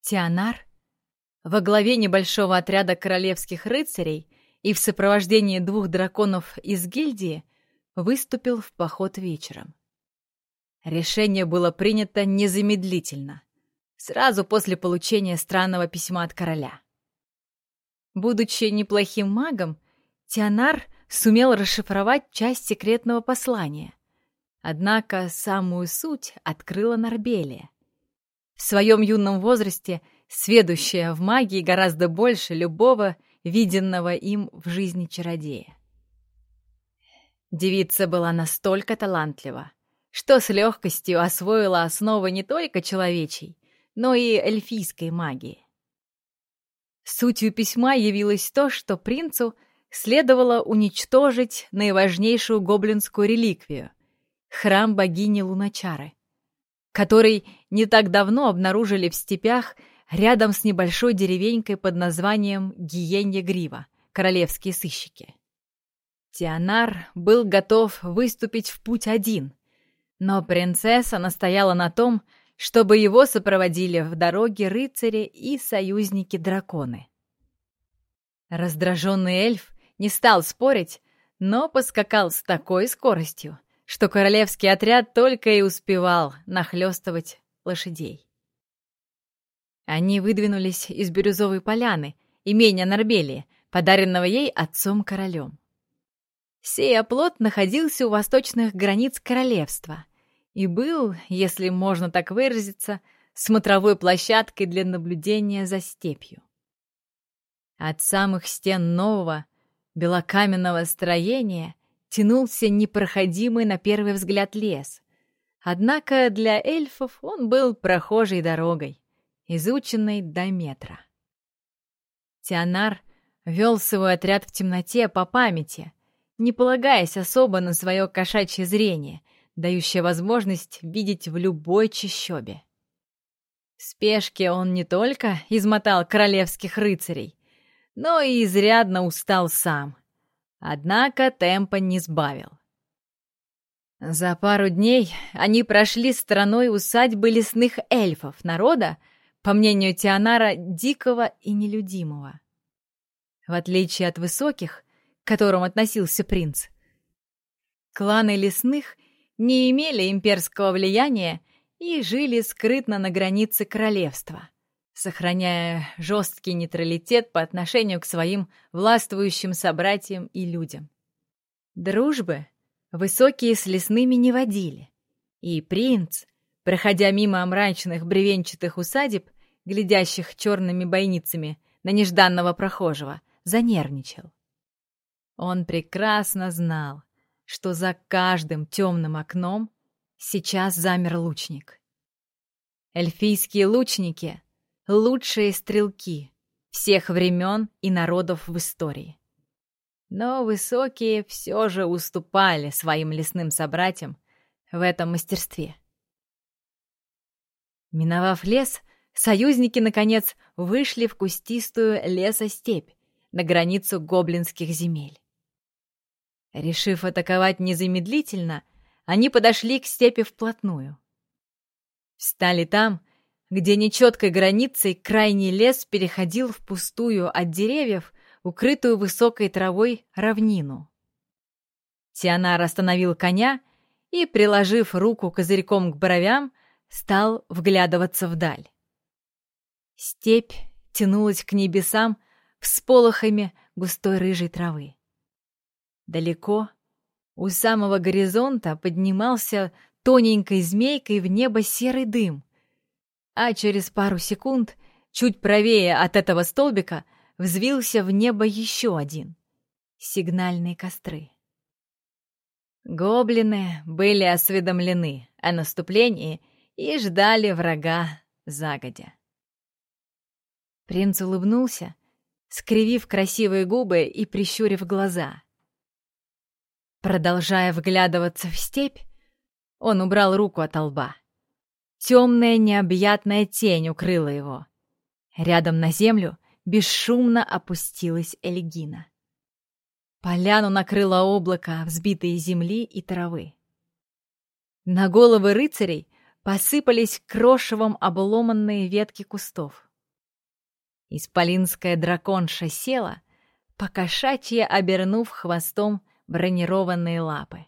Тианар во главе небольшого отряда королевских рыцарей и в сопровождении двух драконов из гильдии выступил в поход вечером. Решение было принято незамедлительно, сразу после получения странного письма от короля. Будучи неплохим магом, Тианар сумел расшифровать часть секретного послания. Однако самую суть открыла Нарбелия. В своем юном возрасте сведущая в магии гораздо больше любого виденного им в жизни чародея. Девица была настолько талантлива, что с легкостью освоила основы не только человечей, но и эльфийской магии. Сутью письма явилось то, что принцу следовало уничтожить наиважнейшую гоблинскую реликвию — храм богини Луначары, который не так давно обнаружили в степях рядом с небольшой деревенькой под названием Гиенья-Грива, королевские сыщики. Тианар был готов выступить в путь один, но принцесса настояла на том, чтобы его сопроводили в дороге рыцари и союзники-драконы. Раздраженный эльф не стал спорить, но поскакал с такой скоростью, что королевский отряд только и успевал нахлестывать лошадей. Они выдвинулись из Бирюзовой поляны, имения Нарбелии, подаренного ей отцом-королем. Сей оплот находился у восточных границ королевства и был, если можно так выразиться, смотровой площадкой для наблюдения за степью. От самых стен нового, белокаменного строения тянулся непроходимый на первый взгляд лес. Однако для эльфов он был прохожей дорогой изученной до метра. Тианар вел свой отряд в темноте по памяти, не полагаясь особо на свое кошачье зрение, дающее возможность видеть в любой чащобе. В спешке он не только измотал королевских рыцарей, но и изрядно устал сам. Однако темпа не сбавил. За пару дней они прошли стороной усадьбы лесных эльфов, народа, по мнению Тианара, дикого и нелюдимого. В отличие от высоких, к которым относился принц, кланы лесных не имели имперского влияния и жили скрытно на границе королевства, сохраняя жесткий нейтралитет по отношению к своим властвующим собратьям и людям. Дружбы высокие с лесными не водили, и принц проходя мимо мрачных бревенчатых усадеб, глядящих черными бойницами на нежданного прохожего, занервничал. Он прекрасно знал, что за каждым темным окном сейчас замер лучник. Эльфийские лучники — лучшие стрелки всех времен и народов в истории. Но высокие все же уступали своим лесным собратьям в этом мастерстве. Миновав лес, союзники, наконец, вышли в кустистую лесостепь на границу гоблинских земель. Решив атаковать незамедлительно, они подошли к степи вплотную. Встали там, где нечеткой границей крайний лес переходил в пустую от деревьев, укрытую высокой травой равнину. Тианар остановил коня и, приложив руку козырьком к бровям, стал вглядываться вдаль. Степь тянулась к небесам всполохами густой рыжей травы. Далеко, у самого горизонта, поднимался тоненькой змейкой в небо серый дым, а через пару секунд, чуть правее от этого столбика, взвился в небо еще один — сигнальные костры. Гоблины были осведомлены о наступлении и ждали врага загодя. Принц улыбнулся, скривив красивые губы и прищурив глаза. Продолжая вглядываться в степь, он убрал руку от лба. Темная необъятная тень укрыла его. Рядом на землю бесшумно опустилась Эльгина. Поляну накрыло облако взбитой земли и травы. На головы рыцарей посыпались крошевом обломанные ветки кустов. Исполинская драконша села, покошачья обернув хвостом бронированные лапы.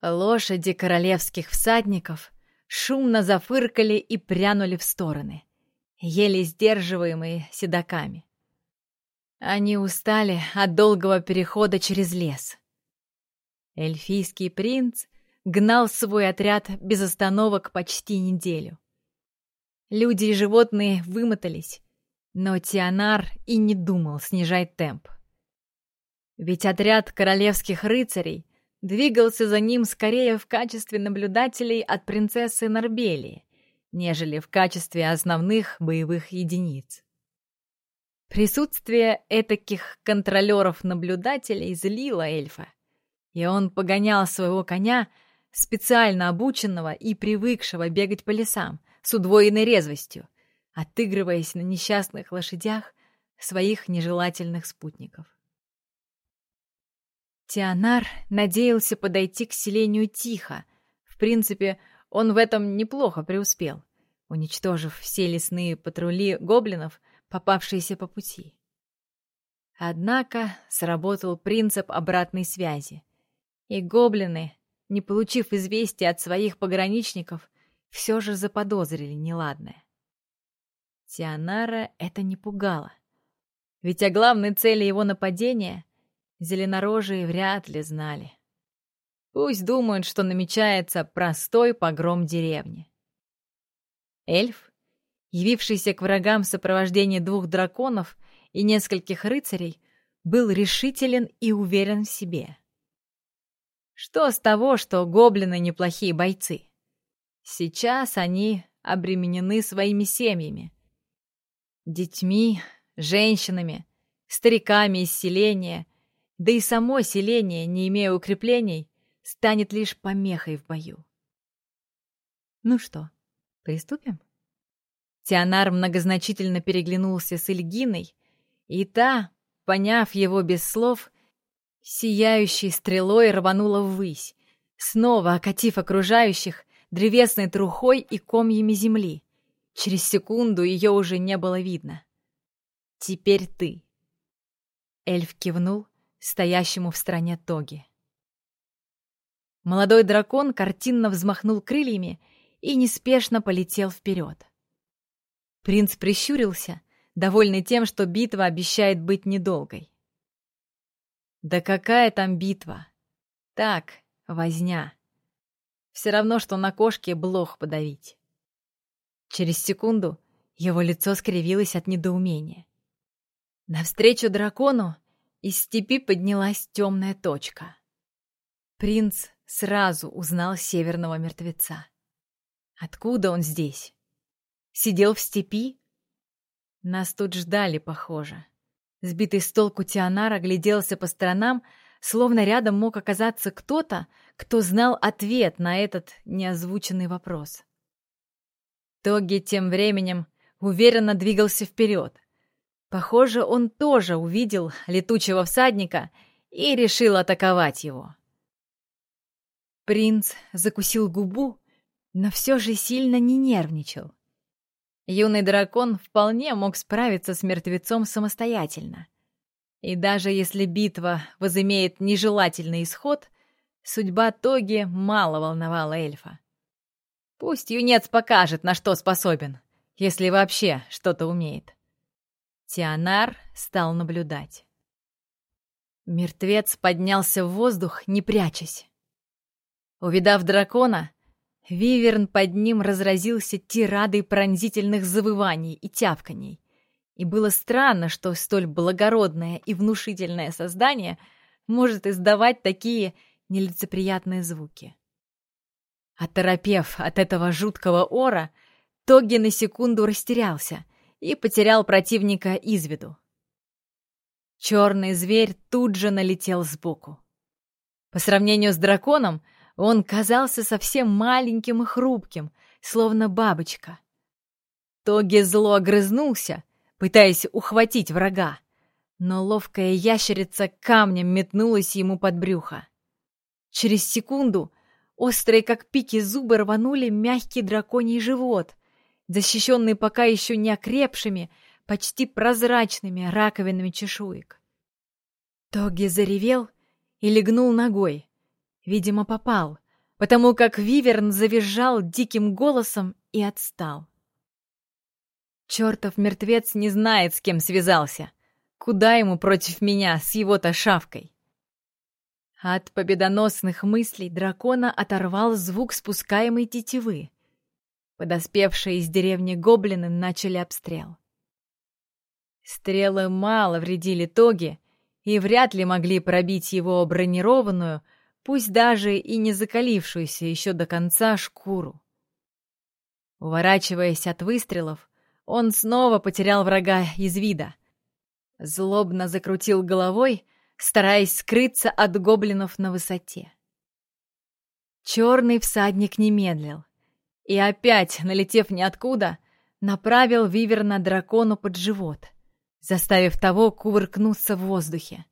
Лошади королевских всадников шумно зафыркали и прянули в стороны, еле сдерживаемые седаками. Они устали от долгого перехода через лес. Эльфийский принц гнал свой отряд без остановок почти неделю. Люди и животные вымотались, но Тианар и не думал снижать темп. Ведь отряд королевских рыцарей двигался за ним скорее в качестве наблюдателей от принцессы Норбелии, нежели в качестве основных боевых единиц. Присутствие этаких контролеров-наблюдателей злило эльфа, и он погонял своего коня, специально обученного и привыкшего бегать по лесам, с удвоенной резвостью, отыгрываясь на несчастных лошадях своих нежелательных спутников. Тианар надеялся подойти к селению тихо. В принципе, он в этом неплохо преуспел, уничтожив все лесные патрули гоблинов, попавшиеся по пути. Однако сработал принцип обратной связи, и гоблины, не получив известия от своих пограничников, все же заподозрили неладное. Тианара это не пугало, ведь о главной цели его нападения зеленорожие вряд ли знали. Пусть думают, что намечается простой погром деревни. Эльф, явившийся к врагам в сопровождении двух драконов и нескольких рыцарей, был решителен и уверен в себе. Что с того, что гоблины неплохие бойцы? Сейчас они обременены своими семьями. Детьми, женщинами, стариками из селения — да и само селение, не имея укреплений, станет лишь помехой в бою. Ну что, приступим? Тианар многозначительно переглянулся с Ильгиной, и та, поняв его без слов, сияющей стрелой рванула ввысь, снова окатив окружающих древесной трухой и комьями земли. Через секунду ее уже не было видно. «Теперь ты». Эльф кивнул, стоящему в стороне Тоги. Молодой дракон картинно взмахнул крыльями и неспешно полетел вперед. Принц прищурился, довольный тем, что битва обещает быть недолгой. Да какая там битва? Так, возня. Все равно, что на кошке блох подавить. Через секунду его лицо скривилось от недоумения. Навстречу дракону из степи поднялась темная точка. Принц сразу узнал северного мертвеца. Откуда он здесь? Сидел в степи? Нас тут ждали, похоже. Сбитый с толку Тианар огляделся по сторонам, словно рядом мог оказаться кто-то, кто знал ответ на этот неозвученный вопрос. Тоги тем временем уверенно двигался вперед. Похоже, он тоже увидел летучего всадника и решил атаковать его. Принц закусил губу, но все же сильно не нервничал. Юный дракон вполне мог справиться с мертвецом самостоятельно. И даже если битва возымеет нежелательный исход, судьба Тоги мало волновала эльфа. Пусть юнец покажет, на что способен, если вообще что-то умеет. Тианар стал наблюдать. Мертвец поднялся в воздух, не прячась. Увидав дракона, Виверн под ним разразился тирадой пронзительных завываний и тявканий. И было странно, что столь благородное и внушительное создание может издавать такие нелицеприятные звуки. Оторопев от этого жуткого ора, Тоги на секунду растерялся — и потерял противника из виду. Черный зверь тут же налетел сбоку. По сравнению с драконом, он казался совсем маленьким и хрупким, словно бабочка. Тоги зло огрызнулся, пытаясь ухватить врага, но ловкая ящерица камнем метнулась ему под брюхо. Через секунду острые, как пики, зубы рванули мягкий драконий живот, защищенный пока еще не окрепшими, почти прозрачными раковинами чешуек. Тоги заревел и легнул ногой. Видимо, попал, потому как Виверн завизжал диким голосом и отстал. Чертов мертвец не знает, с кем связался. Куда ему против меня с его-то шавкой? От победоносных мыслей дракона оторвал звук спускаемой тетивы. Подоспевшие из деревни гоблины начали обстрел. Стрелы мало вредили Тоге и вряд ли могли пробить его бронированную, пусть даже и не закалившуюся еще до конца шкуру. Уворачиваясь от выстрелов, он снова потерял врага из вида. Злобно закрутил головой, стараясь скрыться от гоблинов на высоте. Черный всадник не медлил. И опять, налетев ниоткуда, направил виверна дракону под живот, заставив того кувыркнуться в воздухе.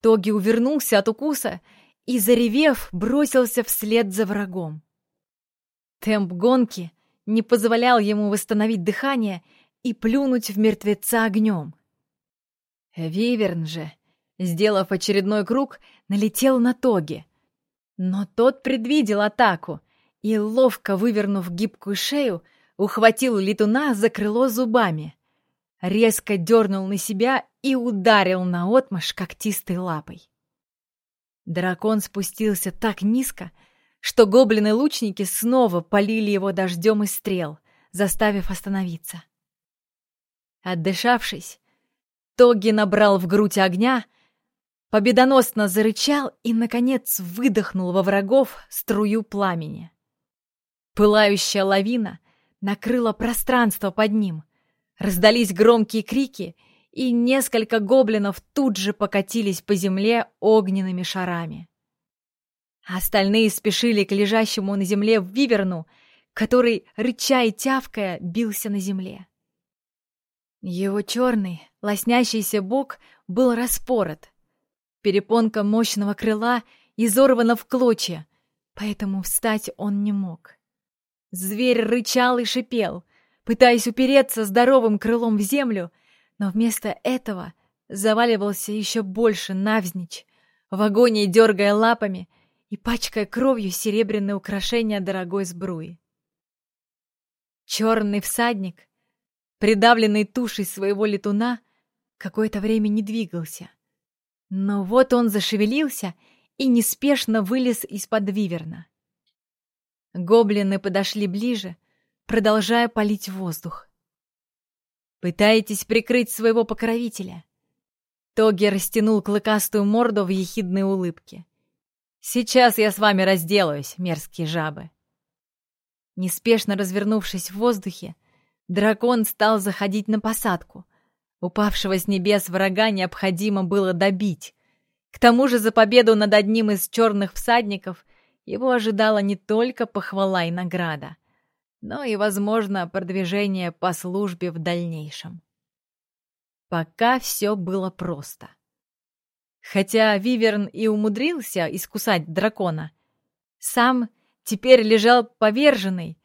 Тоги увернулся от укуса и, заревев, бросился вслед за врагом. Темп гонки не позволял ему восстановить дыхание и плюнуть в мертвеца огнем. Виверн же, сделав очередной круг, налетел на Тоги. Но тот предвидел атаку и, ловко вывернув гибкую шею, ухватил летуна за крыло зубами, резко дернул на себя и ударил наотмашь когтистой лапой. Дракон спустился так низко, что гоблины-лучники снова полили его дождем из стрел, заставив остановиться. Отдышавшись, Тоги набрал в грудь огня, победоносно зарычал и, наконец, выдохнул во врагов струю пламени. Пылающая лавина накрыла пространство под ним, раздались громкие крики, и несколько гоблинов тут же покатились по земле огненными шарами. Остальные спешили к лежащему на земле виверну, который, рыча и тявкая, бился на земле. Его черный, лоснящийся бок был распорот. Перепонка мощного крыла изорвана в клочья, поэтому встать он не мог. Зверь рычал и шипел, пытаясь упереться здоровым крылом в землю, но вместо этого заваливался еще больше навзничь, в агонии дергая лапами и пачкая кровью серебряные украшения дорогой сбруи. Черный всадник, придавленный тушей своего летуна, какое-то время не двигался. Но вот он зашевелился и неспешно вылез из-под виверна. Гоблины подошли ближе, продолжая палить воздух. «Пытаетесь прикрыть своего покровителя?» Тоги растянул клыкастую морду в ехидной улыбке. Сейчас я с вами разделаюсь, мерзкие жабы. Неспешно развернувшись в воздухе, дракон стал заходить на посадку. Упавшего с небес врага необходимо было добить. К тому же за победу над одним из черных всадников его ожидала не только похвала и награда, но и, возможно, продвижение по службе в дальнейшем. Пока все было просто. Хотя Виверн и умудрился искусать дракона, сам теперь лежал поверженный,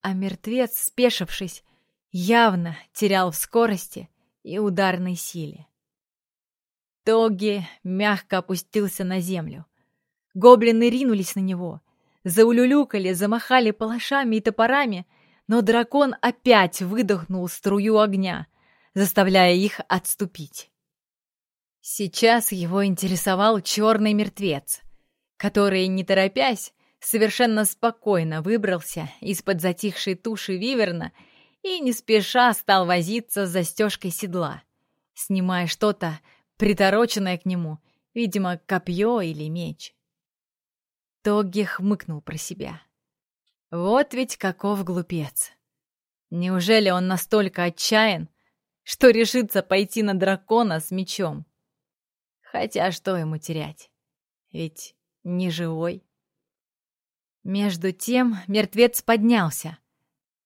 а мертвец, спешившись, явно терял в скорости и ударной силе. Тоги мягко опустился на землю. Гоблины ринулись на него, заулюлюкали, замахали палашами и топорами, но дракон опять выдохнул струю огня, заставляя их отступить. Сейчас его интересовал черный мертвец, который, не торопясь, совершенно спокойно выбрался из-под затихшей туши виверна и не спеша стал возиться с застежкой седла, снимая что-то, притороченное к нему, видимо, копье или меч. Тоги хмыкнул про себя. Вот ведь каков глупец. Неужели он настолько отчаян, что решится пойти на дракона с мечом? Хотя что ему терять? Ведь не живой. Между тем мертвец поднялся.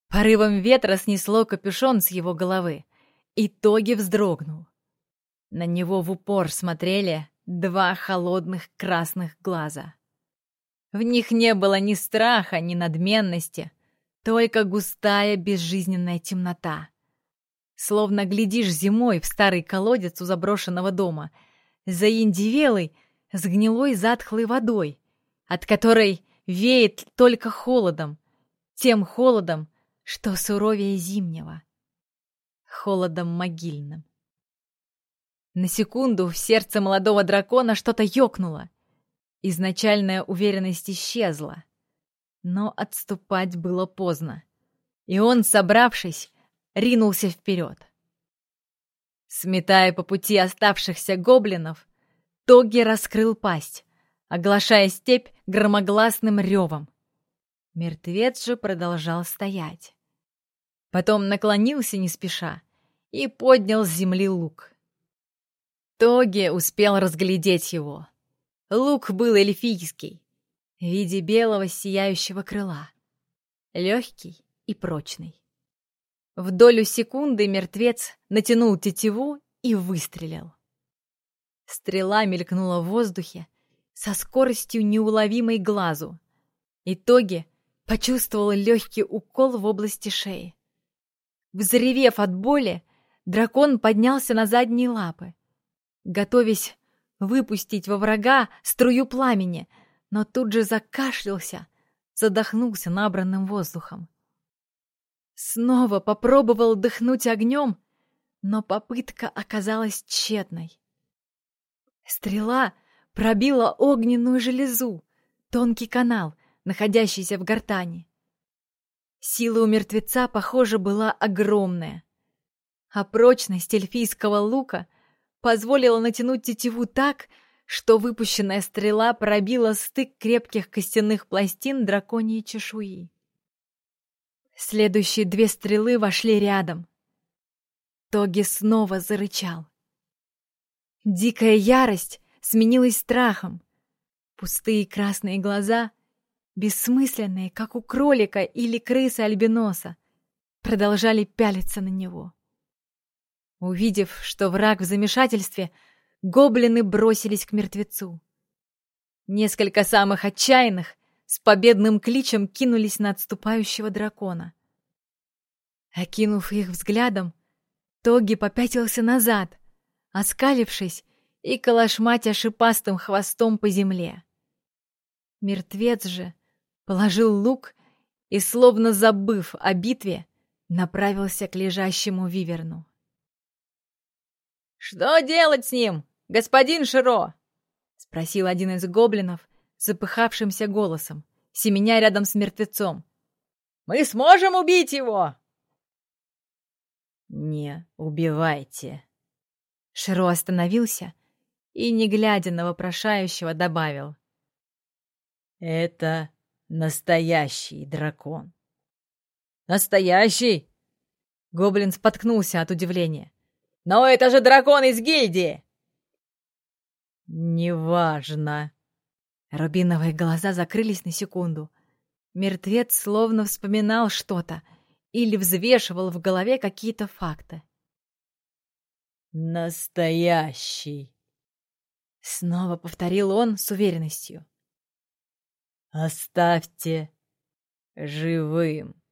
Порывом ветра снесло капюшон с его головы, и Тоги вздрогнул. На него в упор смотрели два холодных красных глаза. В них не было ни страха, ни надменности, только густая безжизненная темнота. словно глядишь зимой в старый колодец у заброшенного дома, заиндивелый, с гнилой затхлой водой, от которой веет только холодом, тем холодом, что суровее зимнего, холодом могильным. На секунду в сердце молодого дракона что-то ёкнуло. Изначальная уверенность исчезла. Но отступать было поздно. И он, собравшись, ринулся вперед. Сметая по пути оставшихся гоблинов, Тоги раскрыл пасть, оглашая степь громогласным ревом. Мертвец же продолжал стоять. Потом наклонился не спеша и поднял с земли лук. Тоги успел разглядеть его. Лук был эльфийский, в виде белого сияющего крыла, легкий и прочный. В долю секунды мертвец натянул тетиву и выстрелил. Стрела мелькнула в воздухе со скоростью неуловимой глазу. Итоге почувствовал легкий укол в области шеи. Взревев от боли, дракон поднялся на задние лапы, готовясь выпустить во врага струю пламени, но тут же закашлялся, задохнулся набранным воздухом. Снова попробовал дыхнуть огнем, но попытка оказалась тщетной. Стрела пробила огненную железу, тонкий канал, находящийся в гортани. Сила у мертвеца, похоже, была огромная, а прочность эльфийского лука позволила натянуть тетиву так, что выпущенная стрела пробила стык крепких костяных пластин драконьей чешуи. Следующие две стрелы вошли рядом. Тоги снова зарычал. Дикая ярость сменилась страхом. Пустые красные глаза, бессмысленные, как у кролика или крысы-альбиноса, продолжали пялиться на него. Увидев, что враг в замешательстве, гоблины бросились к мертвецу. Несколько самых отчаянных с победным кличем кинулись на отступающего дракона. Окинув их взглядом, Тоги попятился назад, оскалившись и колошматя шипастым хвостом по земле. Мертвец же положил лук и, словно забыв о битве, направился к лежащему виверну. «Что делать с ним, господин Широ?» — спросил один из гоблинов, запыхавшимся голосом, семеня рядом с мертвецом. «Мы сможем убить его!» «Не убивайте!» Широ остановился и, не глядя на вопрошающего, добавил. «Это настоящий дракон». «Настоящий?» Гоблин споткнулся от удивления. «Но это же дракон из гильдии!» «Неважно», Рубиновые глаза закрылись на секунду. Мертвец словно вспоминал что-то или взвешивал в голове какие-то факты. «Настоящий!» Снова повторил он с уверенностью. «Оставьте живым!»